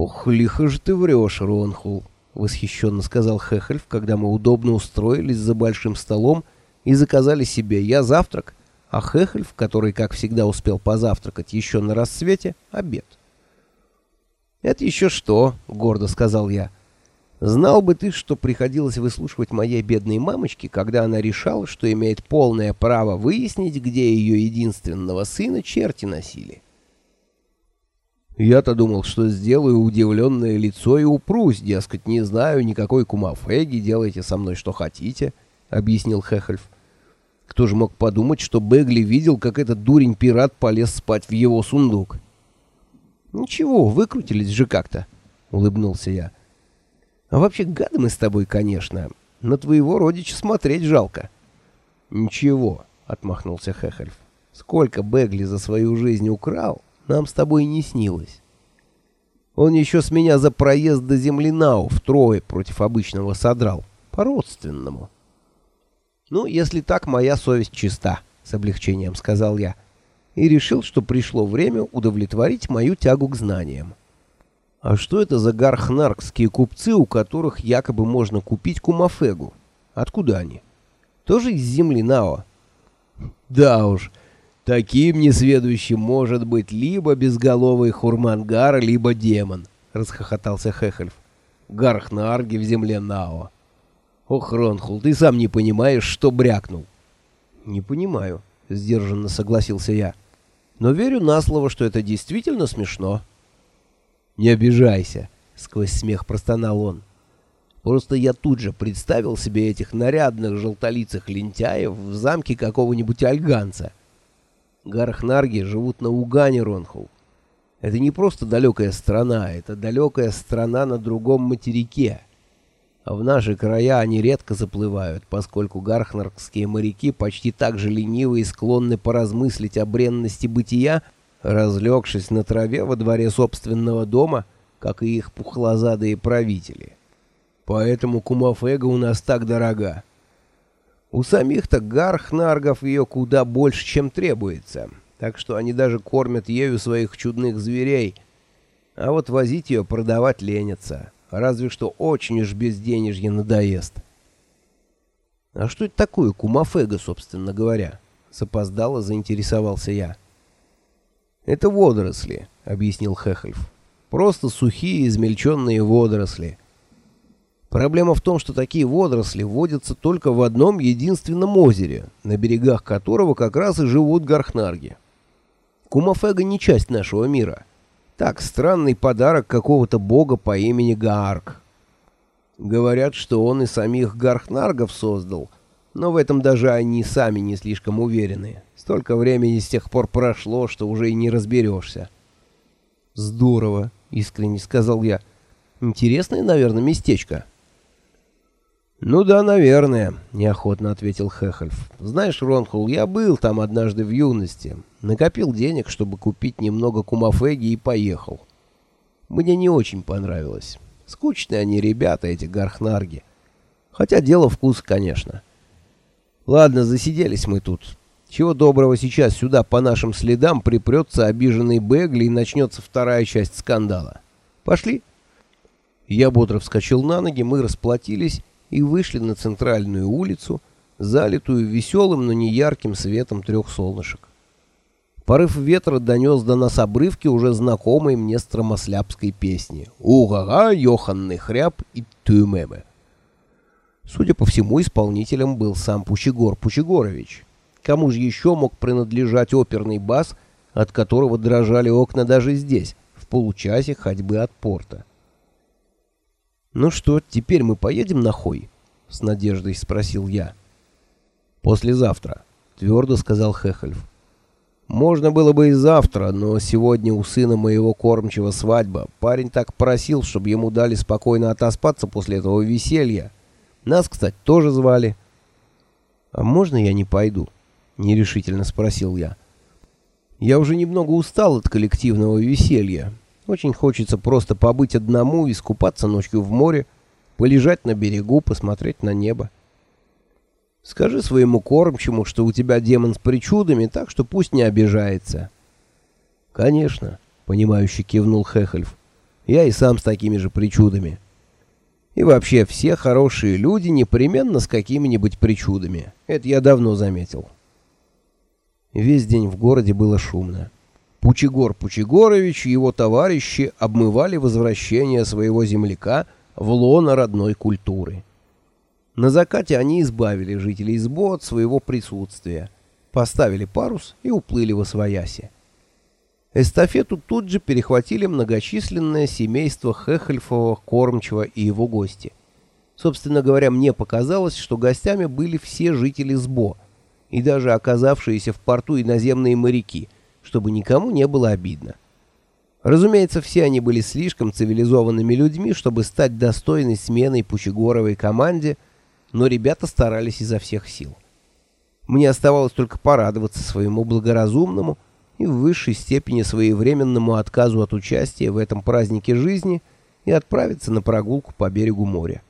«Ох, лихо же ты врешь, Ронхул», — восхищенно сказал Хехельф, когда мы удобно устроились за большим столом и заказали себе я завтрак, а Хехельф, который, как всегда, успел позавтракать еще на рассвете, обед. «Это еще что?» — гордо сказал я. «Знал бы ты, что приходилось выслушивать моей бедной мамочке, когда она решала, что имеет полное право выяснить, где ее единственного сына черти носили». Я-то думал, что сделаю удивленное лицо и упрусь, дескать, не знаю никакой кумафеги, делайте со мной что хотите, — объяснил Хехельф. Кто же мог подумать, что Бегли видел, как этот дурень-пират полез спать в его сундук? «Ничего, выкрутились же как-то», — улыбнулся я. «А вообще гады мы с тобой, конечно. На твоего родича смотреть жалко». «Ничего», — отмахнулся Хехельф. «Сколько Бегли за свою жизнь украл, нам с тобой не снилось. Он еще с меня за проезд до Землинау втрое против обычного содрал. По-родственному». «Ну, если так, моя совесть чиста», — с облегчением сказал я и решил, что пришло время удовлетворить мою тягу к знаниям. А что это за гархнаркские купцы, у которых якобы можно купить кумафегу? Откуда они? Тоже из земли Нао? Да уж, таким несведущим может быть либо безголовый хурмангар, либо демон, расхохотался Хехельф. Гархнарги в земле Нао. Ох, Ронхул, ты сам не понимаешь, что брякнул. Не понимаю, сдержанно согласился я но верю на слово, что это действительно смешно. «Не обижайся», — сквозь смех простонал он. «Просто я тут же представил себе этих нарядных желтолицых лентяев в замке какого-нибудь альганца. Гарахнарги живут на Угане, Ронхул. Это не просто далекая страна, это далекая страна на другом материке». А в наши края они редко заплывают, поскольку гархнаркские моряки почти так же ленивы и склонны поразмыслить о бренности бытия, разлегшись на траве во дворе собственного дома, как и их пухлозадые правители. Поэтому кумафега у нас так дорога. У самих-то гархнаргов ее куда больше, чем требуется, так что они даже кормят ею своих чудных зверей, а вот возить ее продавать ленятся разве что очень уж безденежье надоест. А что это такое кумафега, собственно говоря? Запоздало заинтересовался я. Это водоросли, объяснил Хехельф. Просто сухие измельченные водоросли. Проблема в том, что такие водоросли водятся только в одном единственном озере, на берегах которого как раз и живут гархнарги. Кумафега не часть нашего мира. Так, странный подарок какого-то бога по имени Гаарк. Говорят, что он и самих Гархнаргов создал, но в этом даже они сами не слишком уверены. Столько времени с тех пор прошло, что уже и не разберешься. «Здорово», — искренне сказал я. «Интересное, наверное, местечко». «Ну да, наверное», — неохотно ответил Хехельф. «Знаешь, Ронхул, я был там однажды в юности. Накопил денег, чтобы купить немного кумафеги и поехал. Мне не очень понравилось. Скучные они ребята, эти гархнарги. Хотя дело вкус, конечно. Ладно, засиделись мы тут. Чего доброго сейчас сюда по нашим следам припрется обиженный Бегли и начнется вторая часть скандала. Пошли?» Я бодро вскочил на ноги, мы расплатились и вышли на центральную улицу, залитую веселым, но не ярким светом трех солнышек. Порыв ветра донес до нас обрывки уже знакомой мне стромослябской песни «Угага, Йоханный хряб и Тюмеме». Судя по всему, исполнителем был сам Пучегор Пучегорович. Кому же еще мог принадлежать оперный бас, от которого дрожали окна даже здесь, в получасе ходьбы от порта? «Ну что, теперь мы поедем на Хой?» — с надеждой спросил я. «Послезавтра», — твердо сказал Хехельф. «Можно было бы и завтра, но сегодня у сына моего кормчего свадьба. Парень так просил, чтобы ему дали спокойно отоспаться после этого веселья. Нас, кстати, тоже звали». «А можно я не пойду?» — нерешительно спросил я. «Я уже немного устал от коллективного веселья. Очень хочется просто побыть одному, искупаться ночью в море, полежать на берегу, посмотреть на небо. Скажи своему кормчему, что у тебя демон с причудами, так что пусть не обижается. Конечно, понимающе кивнул Хехельф. Я и сам с такими же причудами. И вообще, все хорошие люди непременно с какими-нибудь причудами. Это я давно заметил. Весь день в городе было шумно. Пучегор Пучегорович и его товарищи обмывали возвращение своего земляка в лоно родной культуры. На закате они избавили жителей Сбо от своего присутствия, поставили парус и уплыли во свояси. Эстафету тут же перехватили многочисленное семейство Хехельфова, Кормчева и его гости. Собственно говоря, мне показалось, что гостями были все жители Сбо, и даже оказавшиеся в порту иноземные моряки, чтобы никому не было обидно. Разумеется, все они были слишком цивилизованными людьми, чтобы стать достойной сменой Пучегоровой команде, но ребята старались изо всех сил. Мне оставалось только порадоваться своему благоразумному, и в высшей степени своевременному отказу от участия в этом празднике жизни и отправиться на прогулку по берегу моря.